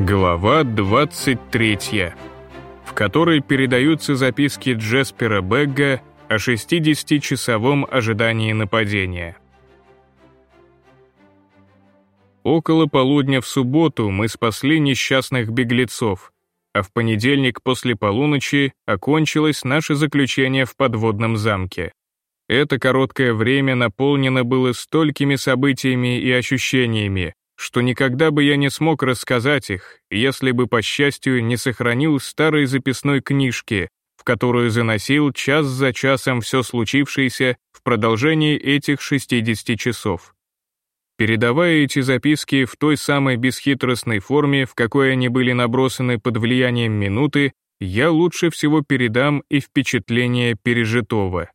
Глава 23, в которой передаются записки Джеспера Бегга о 60-часовом ожидании нападения. Около полудня в субботу мы спасли несчастных беглецов, а в понедельник после полуночи окончилось наше заключение в подводном замке. Это короткое время наполнено было столькими событиями и ощущениями, что никогда бы я не смог рассказать их, если бы, по счастью, не сохранил старой записной книжки, в которую заносил час за часом все случившееся в продолжении этих 60 часов. Передавая эти записки в той самой бесхитростной форме, в какой они были набросаны под влиянием минуты, я лучше всего передам и впечатление пережитого.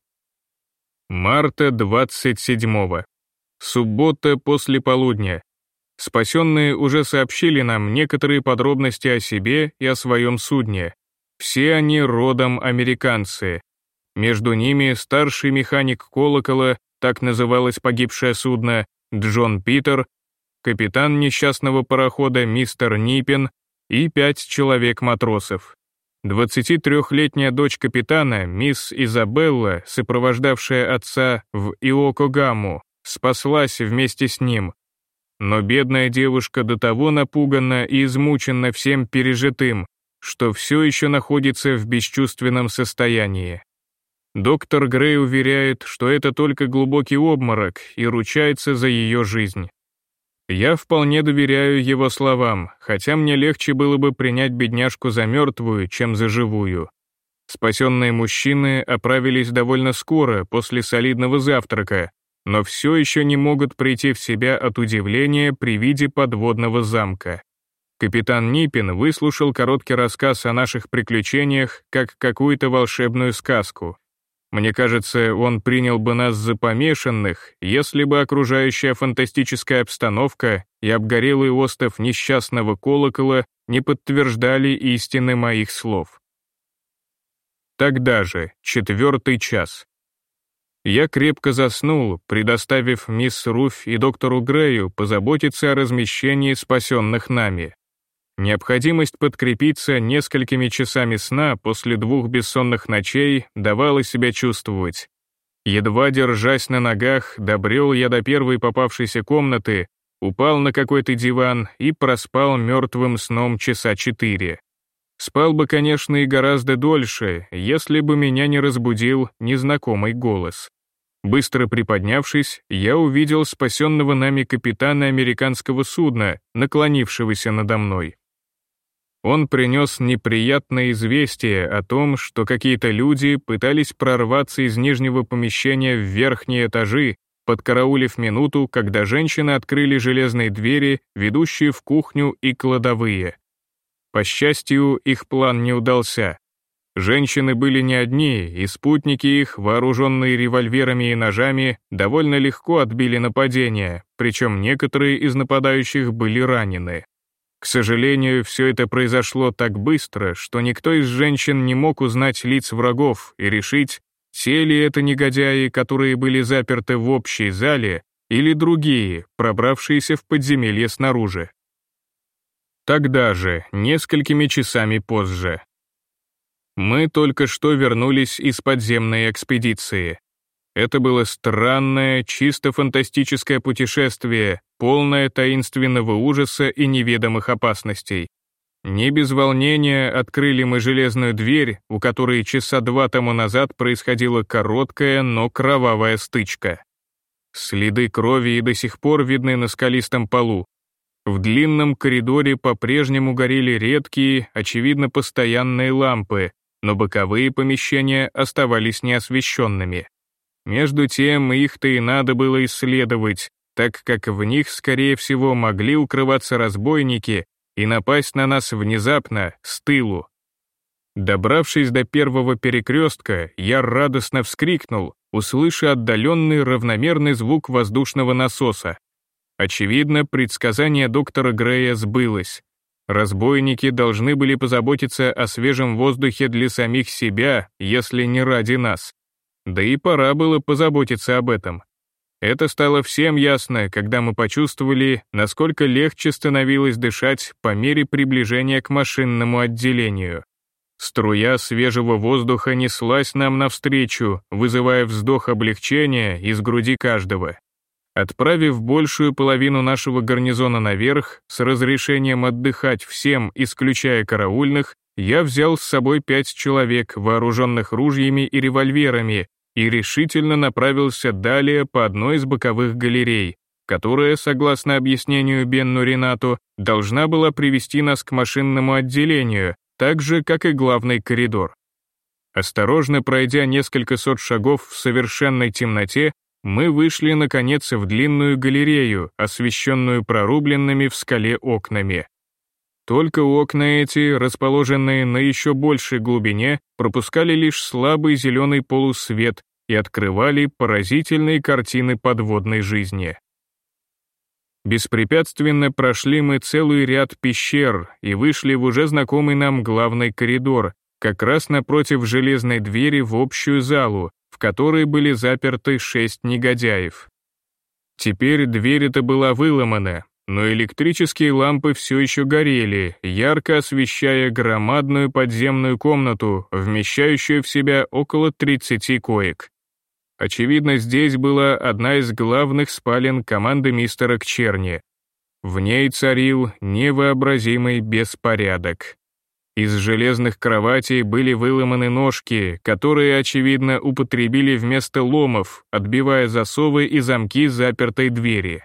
Марта 27 -го. Суббота после полудня. Спасенные уже сообщили нам некоторые подробности о себе и о своем судне. Все они родом американцы. Между ними старший механик колокола, так называлось погибшее судно, Джон Питер, капитан несчастного парохода мистер Ниппен и пять человек-матросов. 23-летняя дочь капитана, мисс Изабелла, сопровождавшая отца в Иокогаму, спаслась вместе с ним, но бедная девушка до того напугана и измучена всем пережитым, что все еще находится в бесчувственном состоянии. Доктор Грей уверяет, что это только глубокий обморок и ручается за ее жизнь. Я вполне доверяю его словам, хотя мне легче было бы принять бедняжку за мертвую, чем за живую. Спасенные мужчины оправились довольно скоро после солидного завтрака, но все еще не могут прийти в себя от удивления при виде подводного замка. Капитан Ниппин выслушал короткий рассказ о наших приключениях как какую-то волшебную сказку. Мне кажется, он принял бы нас за помешанных, если бы окружающая фантастическая обстановка и обгорелый остров несчастного колокола не подтверждали истины моих слов. Тогда же, четвертый час. Я крепко заснул, предоставив мисс Руф и доктору Грею позаботиться о размещении спасенных нами. Необходимость подкрепиться несколькими часами сна после двух бессонных ночей давала себя чувствовать. Едва держась на ногах, добрел я до первой попавшейся комнаты, упал на какой-то диван и проспал мертвым сном часа четыре. Спал бы, конечно, и гораздо дольше, если бы меня не разбудил незнакомый голос. Быстро приподнявшись, я увидел спасенного нами капитана американского судна, наклонившегося надо мной. Он принес неприятное известие о том, что какие-то люди пытались прорваться из нижнего помещения в верхние этажи, подкараулив минуту, когда женщины открыли железные двери, ведущие в кухню и кладовые. По счастью, их план не удался. Женщины были не одни, и спутники их, вооруженные револьверами и ножами, довольно легко отбили нападение, причем некоторые из нападающих были ранены. К сожалению, все это произошло так быстро, что никто из женщин не мог узнать лиц врагов и решить, те ли это негодяи, которые были заперты в общей зале, или другие, пробравшиеся в подземелье снаружи. Тогда же, несколькими часами позже. Мы только что вернулись из подземной экспедиции. Это было странное, чисто фантастическое путешествие, полное таинственного ужаса и неведомых опасностей. Не без волнения открыли мы железную дверь, у которой часа два тому назад происходила короткая, но кровавая стычка. Следы крови и до сих пор видны на скалистом полу, в длинном коридоре по-прежнему горели редкие, очевидно, постоянные лампы, но боковые помещения оставались неосвещенными. Между тем, их-то и надо было исследовать, так как в них, скорее всего, могли укрываться разбойники и напасть на нас внезапно, с тылу. Добравшись до первого перекрестка, я радостно вскрикнул, услыша отдаленный равномерный звук воздушного насоса. Очевидно, предсказание доктора Грея сбылось. Разбойники должны были позаботиться о свежем воздухе для самих себя, если не ради нас. Да и пора было позаботиться об этом. Это стало всем ясно, когда мы почувствовали, насколько легче становилось дышать по мере приближения к машинному отделению. Струя свежего воздуха неслась нам навстречу, вызывая вздох облегчения из груди каждого. Отправив большую половину нашего гарнизона наверх с разрешением отдыхать всем, исключая караульных, я взял с собой пять человек, вооруженных ружьями и револьверами, и решительно направился далее по одной из боковых галерей, которая, согласно объяснению Бенну Ренату, должна была привести нас к машинному отделению, так же, как и главный коридор. Осторожно пройдя несколько сот шагов в совершенной темноте, мы вышли, наконец, в длинную галерею, освещенную прорубленными в скале окнами. Только окна эти, расположенные на еще большей глубине, пропускали лишь слабый зеленый полусвет и открывали поразительные картины подводной жизни. Беспрепятственно прошли мы целый ряд пещер и вышли в уже знакомый нам главный коридор, как раз напротив железной двери в общую залу, в которой были заперты шесть негодяев. Теперь дверь эта была выломана, но электрические лампы все еще горели, ярко освещая громадную подземную комнату, вмещающую в себя около 30 коек. Очевидно, здесь была одна из главных спален команды мистера Кчерни. В ней царил невообразимый беспорядок. Из железных кроватей были выломаны ножки, которые, очевидно, употребили вместо ломов, отбивая засовы и замки запертой двери.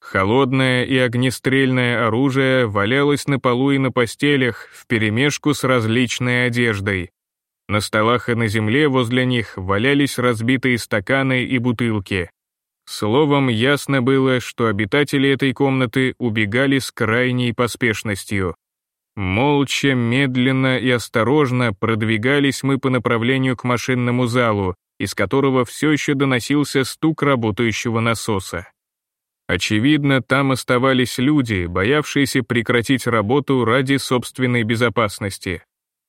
Холодное и огнестрельное оружие валялось на полу и на постелях вперемешку с различной одеждой. На столах и на земле возле них валялись разбитые стаканы и бутылки. Словом, ясно было, что обитатели этой комнаты убегали с крайней поспешностью. Молча, медленно и осторожно продвигались мы по направлению к машинному залу, из которого все еще доносился стук работающего насоса. Очевидно, там оставались люди, боявшиеся прекратить работу ради собственной безопасности.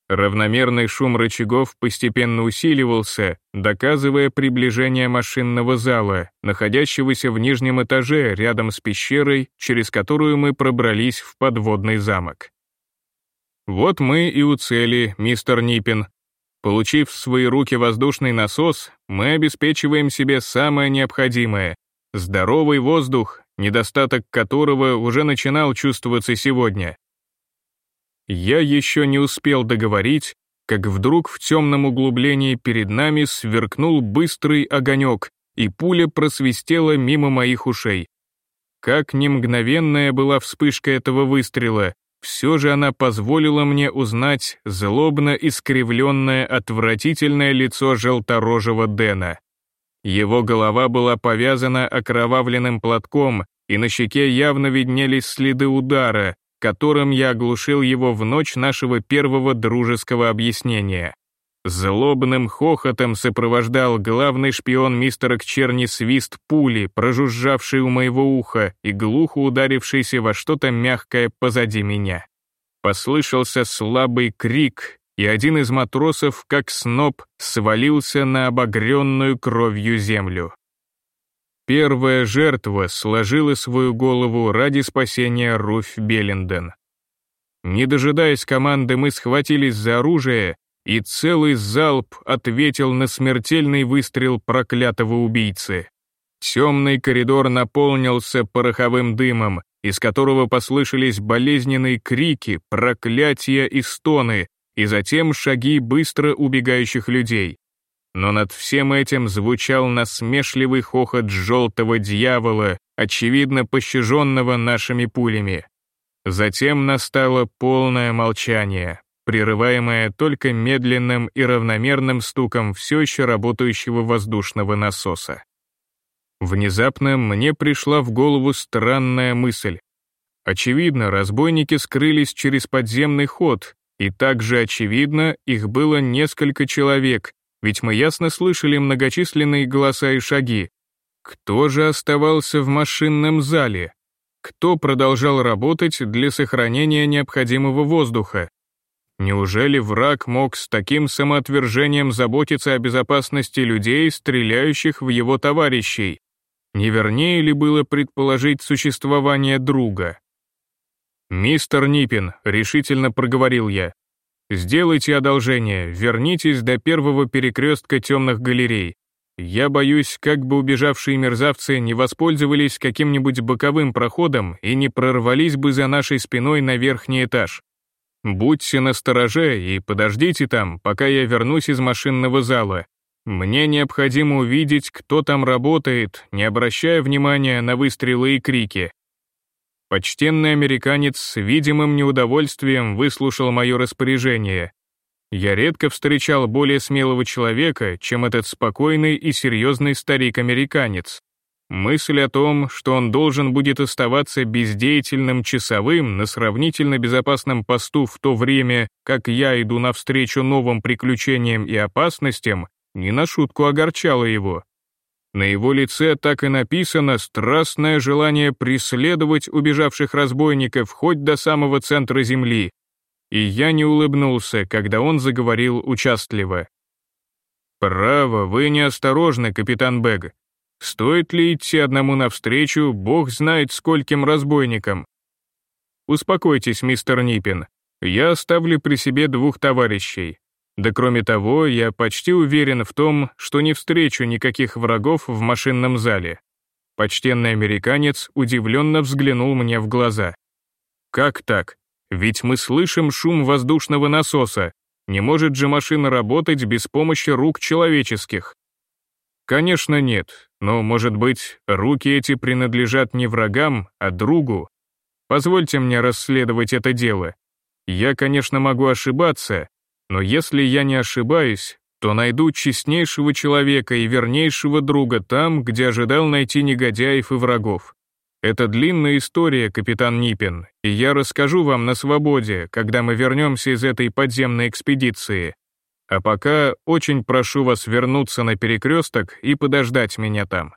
Равномерный шум рычагов постепенно усиливался, доказывая приближение машинного зала, находящегося в нижнем этаже рядом с пещерой, через которую мы пробрались в подводный замок. Вот мы и у цели, мистер Ниппин. Получив в свои руки воздушный насос, мы обеспечиваем себе самое необходимое — здоровый воздух, недостаток которого уже начинал чувствоваться сегодня. Я еще не успел договорить, как вдруг в темном углублении перед нами сверкнул быстрый огонек, и пуля просвистела мимо моих ушей. Как ни мгновенная была вспышка этого выстрела, все же она позволила мне узнать злобно искривленное отвратительное лицо желторожего Дэна. Его голова была повязана окровавленным платком, и на щеке явно виднелись следы удара, которым я оглушил его в ночь нашего первого дружеского объяснения. Злобным хохотом сопровождал главный шпион мистера Кчерни свист пули, прожужжавший у моего уха и глухо ударившийся во что-то мягкое позади меня. Послышался слабый крик, и один из матросов, как сноб, свалился на обогренную кровью землю. Первая жертва сложила свою голову ради спасения Руфь Белленден. Не дожидаясь команды, мы схватились за оружие и целый залп ответил на смертельный выстрел проклятого убийцы. Темный коридор наполнился пороховым дымом, из которого послышались болезненные крики, проклятия и стоны, и затем шаги быстро убегающих людей. Но над всем этим звучал насмешливый хохот желтого дьявола, очевидно пощаженного нашими пулями. Затем настало полное молчание прерываемая только медленным и равномерным стуком все еще работающего воздушного насоса. Внезапно мне пришла в голову странная мысль. Очевидно, разбойники скрылись через подземный ход, и также очевидно, их было несколько человек, ведь мы ясно слышали многочисленные голоса и шаги. Кто же оставался в машинном зале? Кто продолжал работать для сохранения необходимого воздуха? Неужели враг мог с таким самоотвержением заботиться о безопасности людей, стреляющих в его товарищей? Не вернее ли было предположить существование друга? «Мистер Ниппин», — решительно проговорил я, «сделайте одолжение, вернитесь до первого перекрестка темных галерей. Я боюсь, как бы убежавшие мерзавцы не воспользовались каким-нибудь боковым проходом и не прорвались бы за нашей спиной на верхний этаж. Будьте настороже и подождите там, пока я вернусь из машинного зала. Мне необходимо увидеть, кто там работает, не обращая внимания на выстрелы и крики. Почтенный американец с видимым неудовольствием выслушал мое распоряжение. Я редко встречал более смелого человека, чем этот спокойный и серьезный старик-американец. Мысль о том, что он должен будет оставаться бездеятельным часовым на сравнительно безопасном посту в то время, как я иду навстречу новым приключениям и опасностям, не на шутку огорчала его. На его лице так и написано страстное желание преследовать убежавших разбойников хоть до самого центра земли. И я не улыбнулся, когда он заговорил участливо. «Право, вы неосторожны, капитан Бэг. Стоит ли идти одному навстречу, бог знает скольким разбойникам?» «Успокойтесь, мистер Ниппин. Я оставлю при себе двух товарищей. Да кроме того, я почти уверен в том, что не встречу никаких врагов в машинном зале. Почтенный американец удивленно взглянул мне в глаза. Как так? Ведь мы слышим шум воздушного насоса. Не может же машина работать без помощи рук человеческих? Конечно, нет, но, может быть, руки эти принадлежат не врагам, а другу. Позвольте мне расследовать это дело. Я, конечно, могу ошибаться, но если я не ошибаюсь, то найду честнейшего человека и вернейшего друга там, где ожидал найти негодяев и врагов. Это длинная история, капитан Ниппин, и я расскажу вам на свободе, когда мы вернемся из этой подземной экспедиции. А пока очень прошу вас вернуться на перекресток и подождать меня там».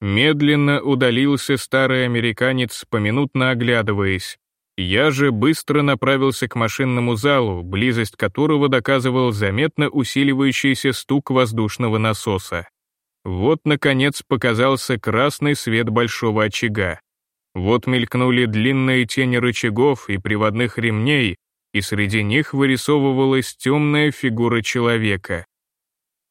Медленно удалился старый американец, поминутно оглядываясь, я же быстро направился к машинному залу, близость которого доказывал заметно усиливающийся стук воздушного насоса. Вот, наконец, показался красный свет большого очага. Вот мелькнули длинные тени рычагов и приводных ремней, и среди них вырисовывалась темная фигура человека.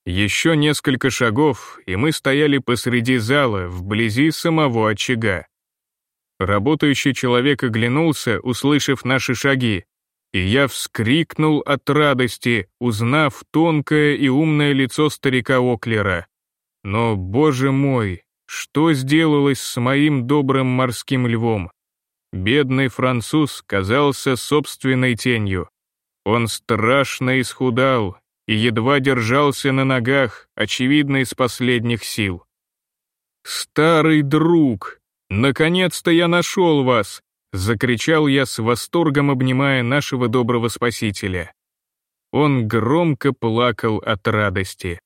Еще несколько шагов, и мы стояли посреди зала, вблизи самого очага. Работающий человек оглянулся, услышав наши шаги, и я вскрикнул от радости, узнав тонкое и умное лицо старика Оклера. Но, боже мой, что сделалось с моим добрым морским львом? Бедный француз казался собственной тенью. Он страшно исхудал и едва держался на ногах, очевидно, из последних сил. «Старый друг!» «Наконец-то я нашел вас!» — закричал я с восторгом, обнимая нашего доброго спасителя. Он громко плакал от радости.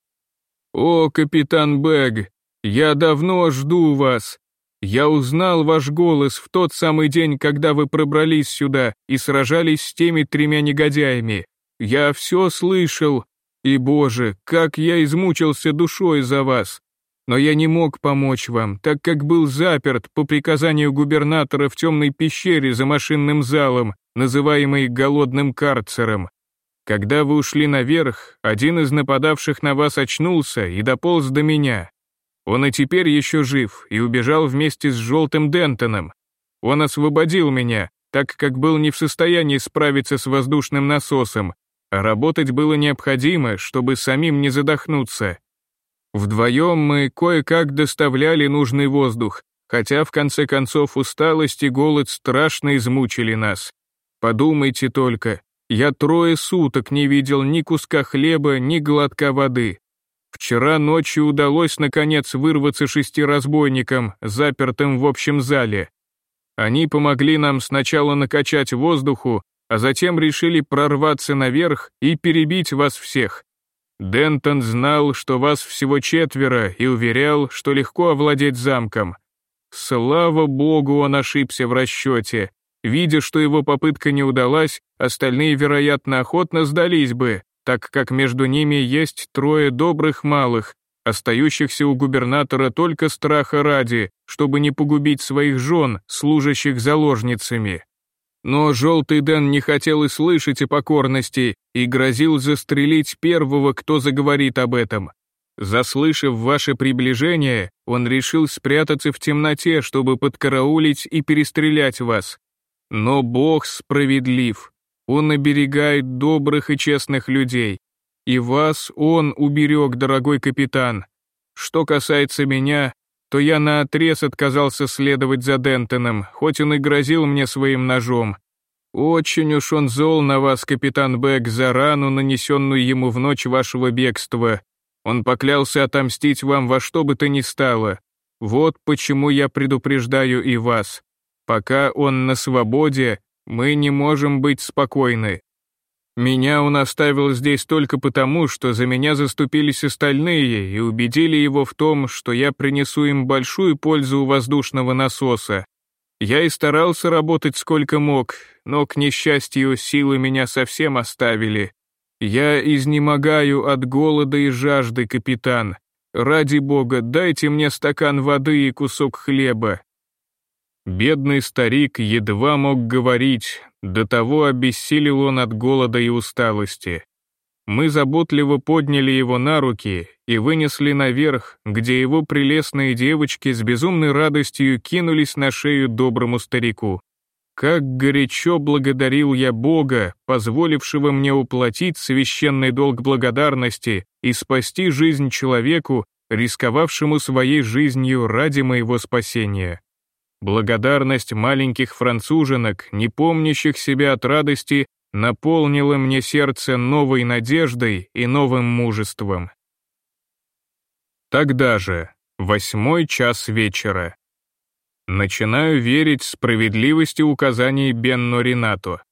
«О, капитан Бэг, я давно жду вас. Я узнал ваш голос в тот самый день, когда вы пробрались сюда и сражались с теми тремя негодяями. Я все слышал, и, боже, как я измучился душой за вас но я не мог помочь вам, так как был заперт по приказанию губернатора в темной пещере за машинным залом, называемой голодным карцером. Когда вы ушли наверх, один из нападавших на вас очнулся и дополз до меня. Он и теперь еще жив и убежал вместе с желтым Дентоном. Он освободил меня, так как был не в состоянии справиться с воздушным насосом, а работать было необходимо, чтобы самим не задохнуться. Вдвоем мы кое-как доставляли нужный воздух, хотя в конце концов усталость и голод страшно измучили нас. Подумайте только, я трое суток не видел ни куска хлеба, ни глотка воды. Вчера ночью удалось наконец вырваться шести разбойникам, запертым в общем зале. Они помогли нам сначала накачать воздуху, а затем решили прорваться наверх и перебить вас всех. Дентон знал, что вас всего четверо, и уверял, что легко овладеть замком. Слава богу, он ошибся в расчете. Видя, что его попытка не удалась, остальные, вероятно, охотно сдались бы, так как между ними есть трое добрых малых, остающихся у губернатора только страха ради, чтобы не погубить своих жен, служащих заложницами. Но Желтый Дэн не хотел и слышать о покорности и грозил застрелить первого, кто заговорит об этом. Заслышав ваше приближение, он решил спрятаться в темноте, чтобы подкараулить и перестрелять вас. Но Бог справедлив. Он оберегает добрых и честных людей. И вас он уберег, дорогой капитан. Что касается меня, то я наотрез отказался следовать за Дентоном, хоть он и грозил мне своим ножом. Очень уж он зол на вас, капитан Бэк, за рану, нанесенную ему в ночь вашего бегства. Он поклялся отомстить вам во что бы то ни стало. Вот почему я предупреждаю и вас. Пока он на свободе, мы не можем быть спокойны. Меня он оставил здесь только потому, что за меня заступились остальные и убедили его в том, что я принесу им большую пользу у воздушного насоса. Я и старался работать сколько мог, но, к несчастью, силы меня совсем оставили. Я изнемогаю от голода и жажды, капитан. Ради бога, дайте мне стакан воды и кусок хлеба. Бедный старик едва мог говорить, до того обессилел он от голода и усталости. Мы заботливо подняли его на руки и вынесли наверх, где его прелестные девочки с безумной радостью кинулись на шею доброму старику. Как горячо благодарил я Бога, позволившего мне уплатить священный долг благодарности и спасти жизнь человеку, рисковавшему своей жизнью ради моего спасения. Благодарность маленьких француженок, не помнящих себя от радости, наполнила мне сердце новой надеждой и новым мужеством. Тогда же, восьмой час вечера. Начинаю верить справедливости указаний Бенно Ренато.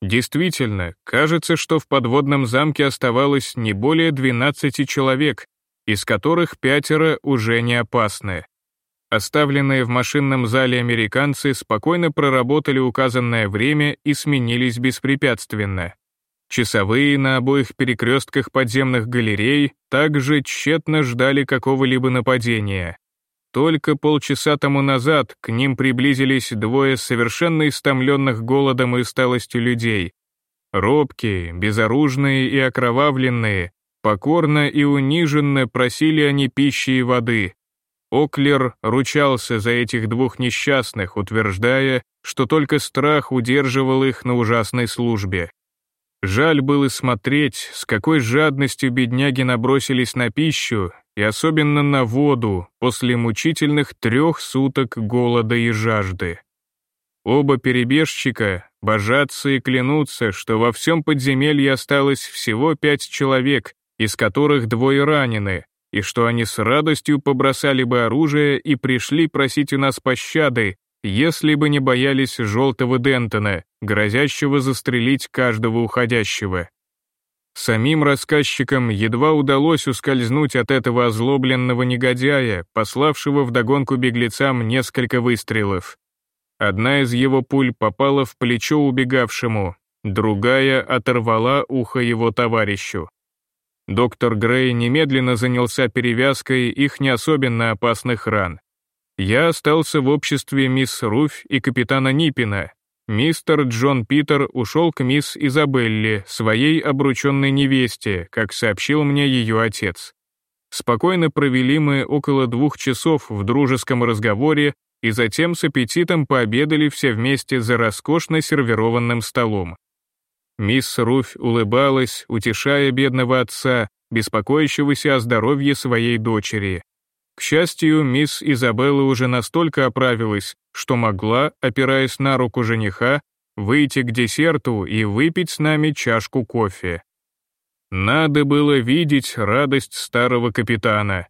Действительно, кажется, что в подводном замке оставалось не более 12 человек, из которых пятеро уже не опасны. Оставленные в машинном зале американцы спокойно проработали указанное время и сменились беспрепятственно. Часовые на обоих перекрестках подземных галерей также тщетно ждали какого-либо нападения. Только полчаса тому назад к ним приблизились двое совершенно истомленных голодом и усталостью людей. Робкие, безоружные и окровавленные, покорно и униженно просили они пищи и воды, Оклер ручался за этих двух несчастных, утверждая, что только страх удерживал их на ужасной службе. Жаль было смотреть, с какой жадностью бедняги набросились на пищу и особенно на воду после мучительных трех суток голода и жажды. Оба перебежчика божатся и клянутся, что во всем подземелье осталось всего пять человек, из которых двое ранены, и что они с радостью побросали бы оружие и пришли просить у нас пощады, если бы не боялись желтого Дентона, грозящего застрелить каждого уходящего. Самим рассказчикам едва удалось ускользнуть от этого озлобленного негодяя, пославшего вдогонку беглецам несколько выстрелов. Одна из его пуль попала в плечо убегавшему, другая оторвала ухо его товарищу. Доктор Грей немедленно занялся перевязкой их не особенно опасных ран. Я остался в обществе мисс Руфь и капитана Ниппина. Мистер Джон Питер ушел к мисс Изабелле, своей обрученной невесте, как сообщил мне ее отец. Спокойно провели мы около двух часов в дружеском разговоре и затем с аппетитом пообедали все вместе за роскошно сервированным столом. Мисс Руфь улыбалась, утешая бедного отца, беспокоящегося о здоровье своей дочери. К счастью, мисс Изабелла уже настолько оправилась, что могла, опираясь на руку жениха, выйти к десерту и выпить с нами чашку кофе. Надо было видеть радость старого капитана.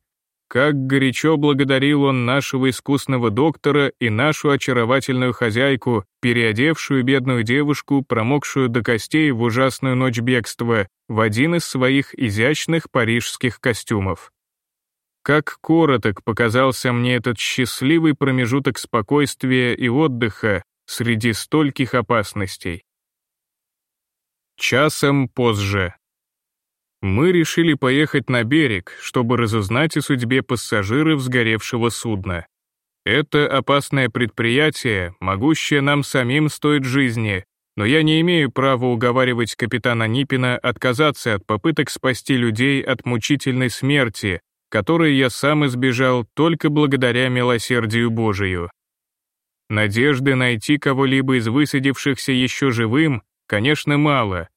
Как горячо благодарил он нашего искусного доктора и нашу очаровательную хозяйку, переодевшую бедную девушку, промокшую до костей в ужасную ночь бегства, в один из своих изящных парижских костюмов. Как короток показался мне этот счастливый промежуток спокойствия и отдыха среди стольких опасностей. Часом позже. Мы решили поехать на берег, чтобы разузнать о судьбе пассажиров сгоревшего судна. Это опасное предприятие, могущее нам самим стоить жизни, но я не имею права уговаривать капитана Нипина отказаться от попыток спасти людей от мучительной смерти, которой я сам избежал только благодаря милосердию Божию. Надежды найти кого-либо из высадившихся еще живым, конечно, мало.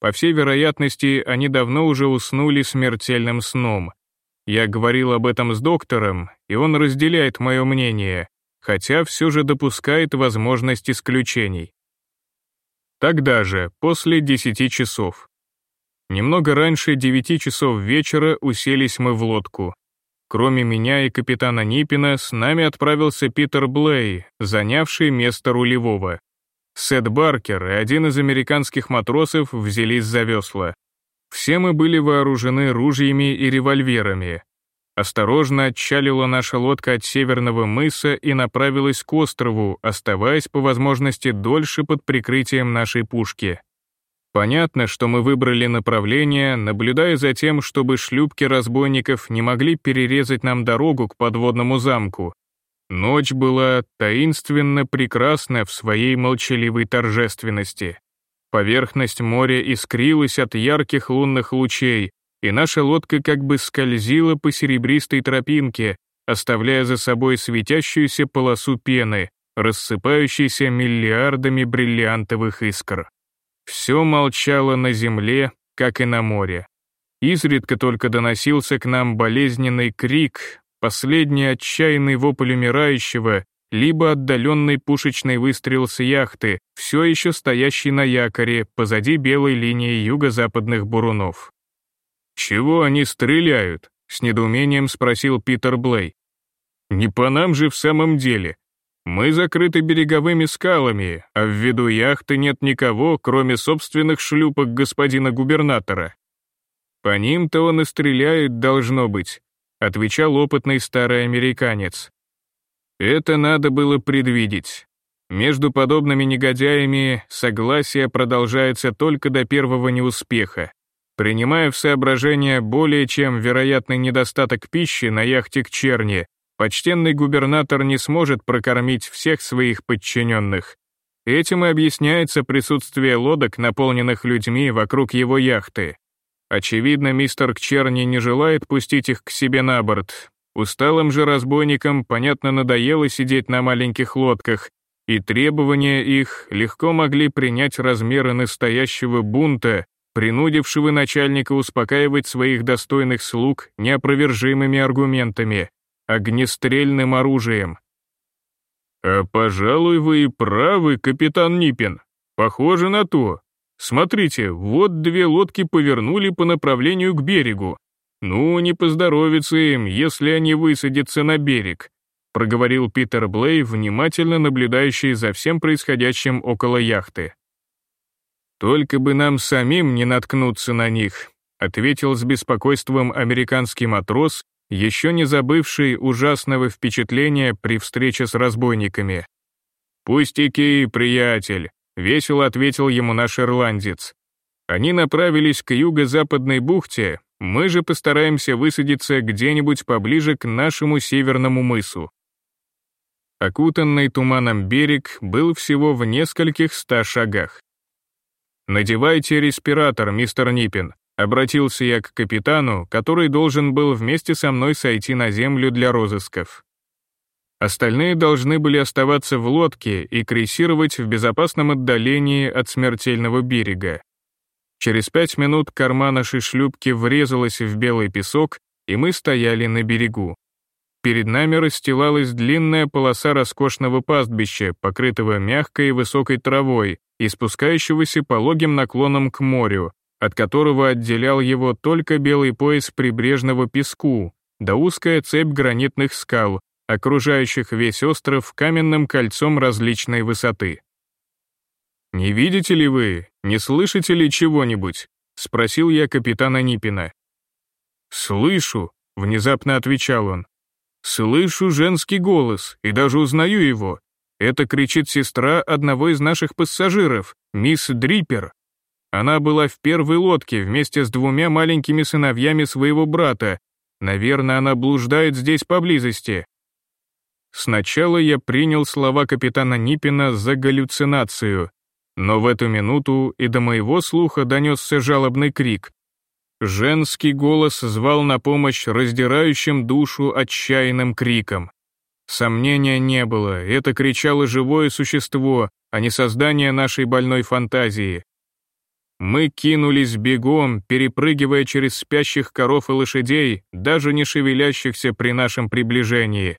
По всей вероятности, они давно уже уснули смертельным сном. Я говорил об этом с доктором, и он разделяет мое мнение, хотя все же допускает возможность исключений. Тогда же, после 10 часов. Немного раньше 9 часов вечера уселись мы в лодку. Кроме меня и капитана Нипина, с нами отправился Питер Блей, занявший место рулевого. Сет Баркер и один из американских матросов взялись за весла. Все мы были вооружены ружьями и револьверами. Осторожно отчалила наша лодка от северного мыса и направилась к острову, оставаясь по возможности дольше под прикрытием нашей пушки. Понятно, что мы выбрали направление, наблюдая за тем, чтобы шлюпки разбойников не могли перерезать нам дорогу к подводному замку. Ночь была таинственно прекрасна в своей молчаливой торжественности. Поверхность моря искрилась от ярких лунных лучей, и наша лодка как бы скользила по серебристой тропинке, оставляя за собой светящуюся полосу пены, рассыпающейся миллиардами бриллиантовых искр. Все молчало на земле, как и на море. Изредка только доносился к нам болезненный крик, последний отчаянный вопль умирающего, либо отдаленный пушечный выстрел с яхты, все еще стоящий на якоре позади белой линии юго-западных бурунов. «Чего они стреляют?» — с недоумением спросил Питер Блей. «Не по нам же в самом деле. Мы закрыты береговыми скалами, а в виду яхты нет никого, кроме собственных шлюпок господина губернатора. По ним-то он и стреляет, должно быть, отвечал опытный старый американец. Это надо было предвидеть. Между подобными негодяями согласие продолжается только до первого неуспеха. Принимая в соображение более чем вероятный недостаток пищи на яхте к Черни, почтенный губернатор не сможет прокормить всех своих подчиненных. Этим и объясняется присутствие лодок, наполненных людьми вокруг его яхты. Очевидно, мистер Кчерни не желает пустить их к себе на борт. Усталым же разбойникам, понятно, надоело сидеть на маленьких лодках, и требования их легко могли принять размеры настоящего бунта, принудившего начальника успокаивать своих достойных слуг неопровержимыми аргументами огнестрельным оружием. «А, пожалуй, вы и правы, капитан Нипин. Похоже на то. Смотрите, вот две лодки повернули по направлению к берегу. Ну, не поздоровится им, если они высадятся на берег», проговорил Питер Блей, внимательно наблюдающий за всем происходящим около яхты. «Только бы нам самим не наткнуться на них», ответил с беспокойством американский матрос, еще не забывший ужасного впечатления при встрече с разбойниками. «Пустяки, приятель», — весело ответил ему наш ирландец. Они направились к юго-западной бухте, мы же постараемся высадиться где-нибудь поближе к нашему северному мысу. Окутанный туманом берег был всего в нескольких ста шагах. «Надевайте респиратор, мистер Ниппин», Обратился я к капитану, который должен был вместе со мной сойти на землю для розысков. Остальные должны были оставаться в лодке и крейсировать в безопасном отдалении от смертельного берега. Через пять минут корма нашей шлюпки врезалась в белый песок, и мы стояли на берегу. Перед нами расстилалась длинная полоса роскошного пастбища, покрытого мягкой и высокой травой и спускающегося пологим наклоном к морю, от которого отделял его только белый пояс прибрежного песку, да узкая цепь гранитных скал, окружающих весь остров каменным кольцом различной высоты. «Не видите ли вы, не слышите ли чего-нибудь?» — спросил я капитана Нипина. «Слышу», — внезапно отвечал он. «Слышу женский голос и даже узнаю его. Это кричит сестра одного из наших пассажиров, мисс Дрипер. Она была в первой лодке вместе с двумя маленькими сыновьями своего брата. Наверное, она блуждает здесь поблизости. Сначала я принял слова капитана Нипина за галлюцинацию, но в эту минуту и до моего слуха донесся жалобный крик. Женский голос звал на помощь раздирающим душу отчаянным криком. Сомнения не было, это кричало живое существо, а не создание нашей больной фантазии. Мы кинулись бегом, перепрыгивая через спящих коров и лошадей, даже не шевелящихся при нашем приближении.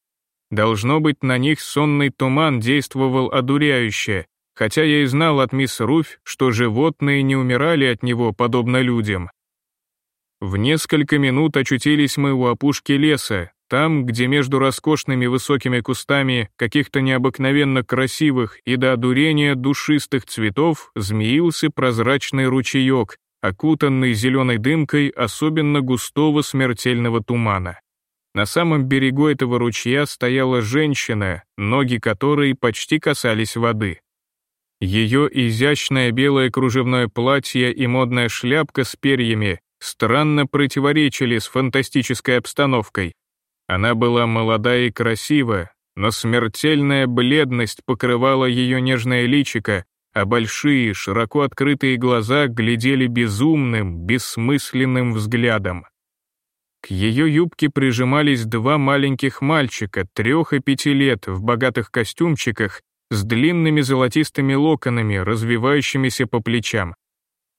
Должно быть, на них сонный туман действовал одуряюще, хотя я и знал от мисс Руфь, что животные не умирали от него, подобно людям. В несколько минут очутились мы у опушки леса, там, где между роскошными высокими кустами каких-то необыкновенно красивых и до одурения душистых цветов змеился прозрачный ручеек, окутанный зеленой дымкой особенно густого смертельного тумана. На самом берегу этого ручья стояла женщина, ноги которой почти касались воды. Ее изящное белое кружевное платье и модная шляпка с перьями странно противоречили с фантастической обстановкой. Она была молода и красива, но смертельная бледность покрывала ее нежное личико, а большие, широко открытые глаза глядели безумным, бессмысленным взглядом. К ее юбке прижимались два маленьких мальчика, трех и пяти лет, в богатых костюмчиках, с длинными золотистыми локонами, развивающимися по плечам.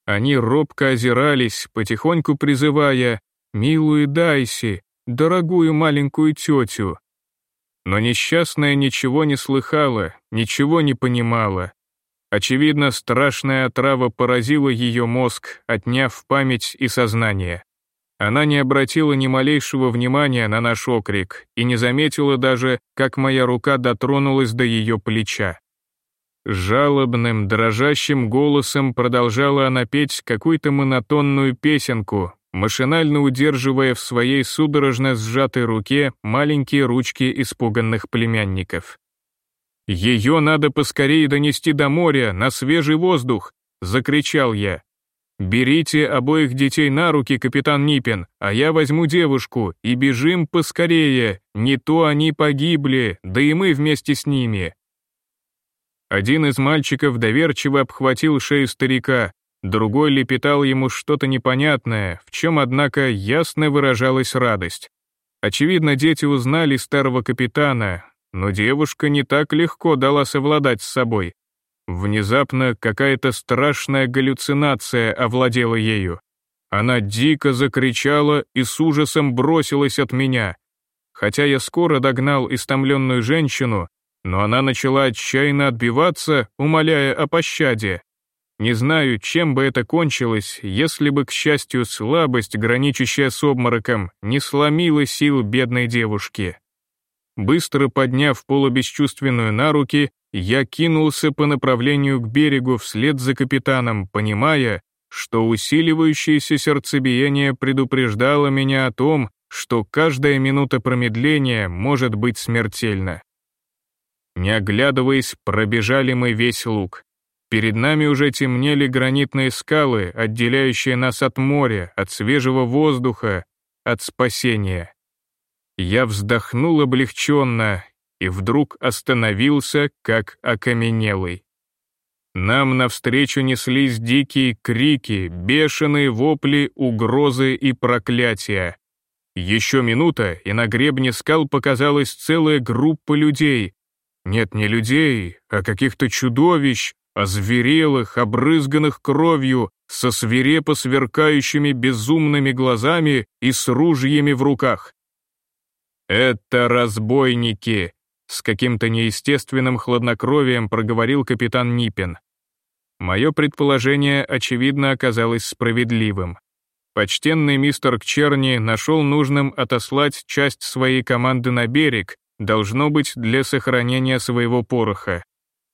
Они робко озирались, потихоньку призывая «Милую Дайси», «Дорогую маленькую тетю». Но несчастная ничего не слыхала, ничего не понимала. Очевидно, страшная отрава поразила ее мозг, отняв память и сознание. Она не обратила ни малейшего внимания на наш окрик и не заметила даже, как моя рука дотронулась до ее плеча. Жалобным, дрожащим голосом продолжала она петь какую-то монотонную песенку, машинально удерживая в своей судорожно сжатой руке маленькие ручки испуганных племянников. «Ее надо поскорее донести до моря, на свежий воздух!» — закричал я. «Берите обоих детей на руки, капитан Ниппин, а я возьму девушку, и бежим поскорее, не то они погибли, да и мы вместе с ними». Один из мальчиков доверчиво обхватил шею старика, другой лепетал ему что-то непонятное, в чем, однако, ясно выражалась радость. Очевидно, дети узнали старого капитана, но девушка не так легко дала совладать с собой. Внезапно какая-то страшная галлюцинация овладела ею. Она дико закричала и с ужасом бросилась от меня. Хотя я скоро догнал истомленную женщину, но она начала отчаянно отбиваться, умоляя о пощаде. Не знаю, чем бы это кончилось, если бы, к счастью, слабость, граничащая с обмороком, не сломила сил бедной девушки. Быстро подняв полубесчувственную на руки, я кинулся по направлению к берегу вслед за капитаном, понимая, что усиливающееся сердцебиение предупреждало меня о том, что каждая минута промедления может быть смертельна. Не оглядываясь, пробежали мы весь луг. Перед нами уже темнели гранитные скалы, отделяющие нас от моря, от свежего воздуха, от спасения. Я вздохнул облегченно и вдруг остановился, как окаменелый. Нам навстречу неслись дикие крики, бешеные вопли, угрозы и проклятия. Еще минута, и на гребне скал показалась целая группа людей. Нет, не людей, а каких-то чудовищ, озверелых, обрызганных кровью, со свирепо сверкающими безумными глазами и с ружьями в руках. «Это разбойники», — с каким-то неестественным хладнокровием проговорил капитан Ниппин. Мое предположение, очевидно, оказалось справедливым. Почтенный мистер Кчерни нашел нужным отослать часть своей команды на берег, должно быть, для сохранения своего пороха.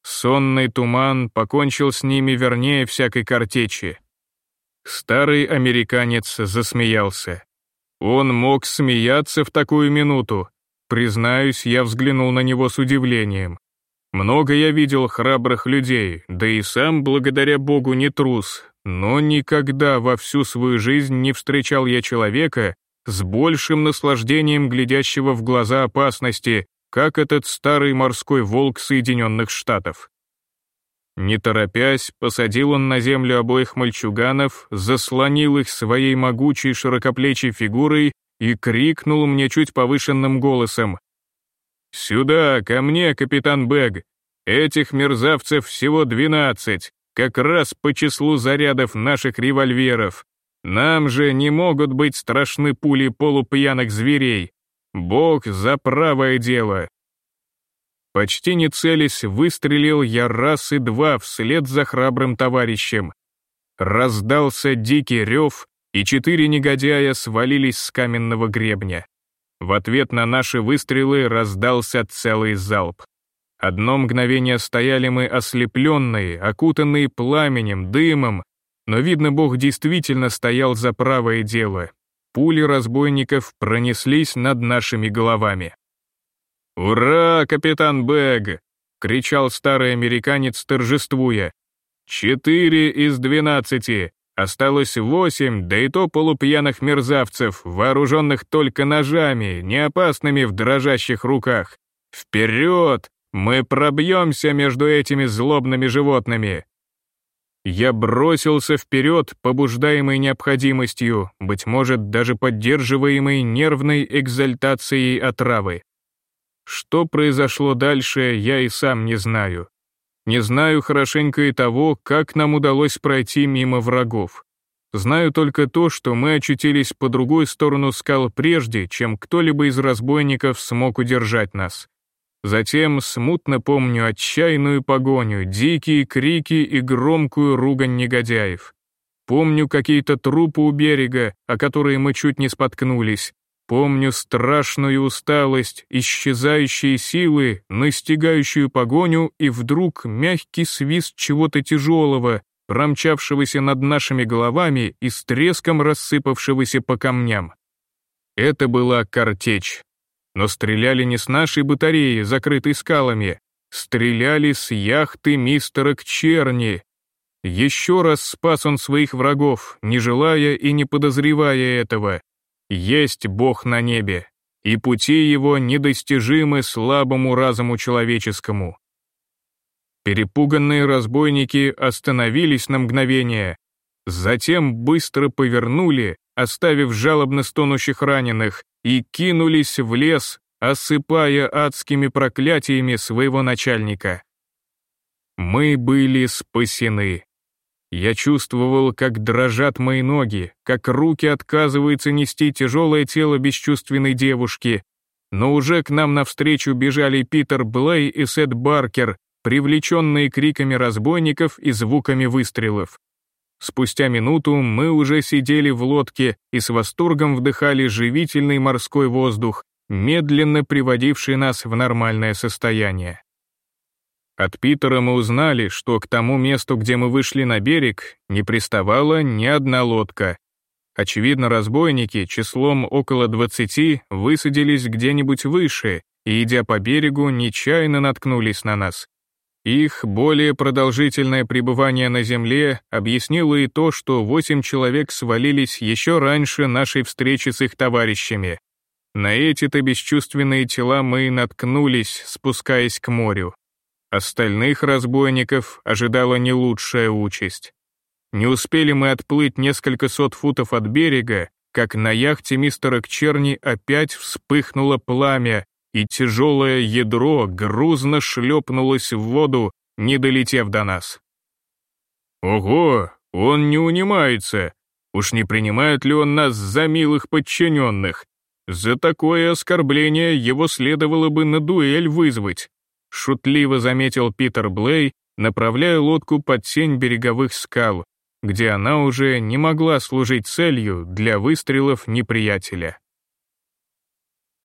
Сонный туман покончил с ними вернее всякой картечи. Старый американец засмеялся. Он мог смеяться в такую минуту. Признаюсь, я взглянул на него с удивлением. Много я видел храбрых людей, да и сам, благодаря Богу, не трус, но никогда во всю свою жизнь не встречал я человека с большим наслаждением глядящего в глаза опасности, как этот старый морской волк Соединенных Штатов. Не торопясь, посадил он на землю обоих мальчуганов, заслонил их своей могучей широкоплечей фигурой и крикнул мне чуть повышенным голосом. «Сюда, ко мне, капитан Бэг! Этих мерзавцев всего двенадцать, как раз по числу зарядов наших револьверов. Нам же не могут быть страшны пули полупьяных зверей. Бог за правое дело!» Почти не целясь, выстрелил я раз и два вслед за храбрым товарищем. Раздался дикий рев, и четыре негодяя свалились с каменного гребня. В ответ на наши выстрелы раздался целый залп. Одно мгновение стояли мы ослепленные, окутанные пламенем, дымом, но, видно, Бог действительно стоял за правое дело. Пули разбойников пронеслись над нашими головами. «Ура, капитан Бэг!» — кричал старый американец, торжествуя. «Четыре из двенадцати! Осталось восемь, да и то полупьяных мерзавцев, вооруженных только ножами, не опасными в дрожащих руках. Вперед! Мы пробьемся между этими злобными животными!» Я бросился вперед, побуждаемый необходимостью, быть может, даже поддерживаемой нервной экзальтацией отравы. Что произошло дальше, я и сам не знаю. Не знаю хорошенько и того, как нам удалось пройти мимо врагов. Знаю только то, что мы очутились по другой сторону скал прежде, чем кто-либо из разбойников смог удержать нас. Затем смутно помню отчаянную погоню, дикие крики и громкую ругань негодяев. Помню какие-то трупы у берега, о которые мы чуть не споткнулись, Помню страшную усталость, исчезающие силы, настигающую погоню и вдруг мягкий свист чего-то тяжелого, промчавшегося над нашими головами и с треском рассыпавшегося по камням. Это была картечь. Но стреляли не с нашей батареи, закрытой скалами, стреляли с яхты мистера Кчерни. Еще раз спас он своих врагов, не желая и не подозревая этого, есть Бог на небе, и пути его недостижимы слабому разуму человеческому. Перепуганные разбойники остановились на мгновение, затем быстро повернули, оставив жалобно стонущих раненых, и кинулись в лес, осыпая адскими проклятиями своего начальника. Мы были спасены. Я чувствовал, как дрожат мои ноги, как руки отказываются нести тяжелое тело бесчувственной девушки. Но уже к нам навстречу бежали Питер Блей и Сет Баркер, привлеченные криками разбойников и звуками выстрелов. Спустя минуту мы уже сидели в лодке и с восторгом вдыхали живительный морской воздух, медленно приводивший нас в нормальное состояние. От Питера мы узнали, что к тому месту, где мы вышли на берег, не приставала ни одна лодка. Очевидно, разбойники числом около 20 высадились где-нибудь выше и, идя по берегу, нечаянно наткнулись на нас. Их более продолжительное пребывание на земле объяснило и то, что восемь человек свалились еще раньше нашей встречи с их товарищами. На эти-то бесчувственные тела мы наткнулись, спускаясь к морю. Остальных разбойников ожидала не лучшая участь. Не успели мы отплыть несколько сот футов от берега, как на яхте мистера Кчерни опять вспыхнуло пламя, и тяжелое ядро грузно шлепнулось в воду, не долетев до нас. «Ого, он не унимается! Уж не принимает ли он нас за милых подчиненных? За такое оскорбление его следовало бы на дуэль вызвать шутливо заметил Питер Блей, направляя лодку под сень береговых скал, где она уже не могла служить целью для выстрелов неприятеля.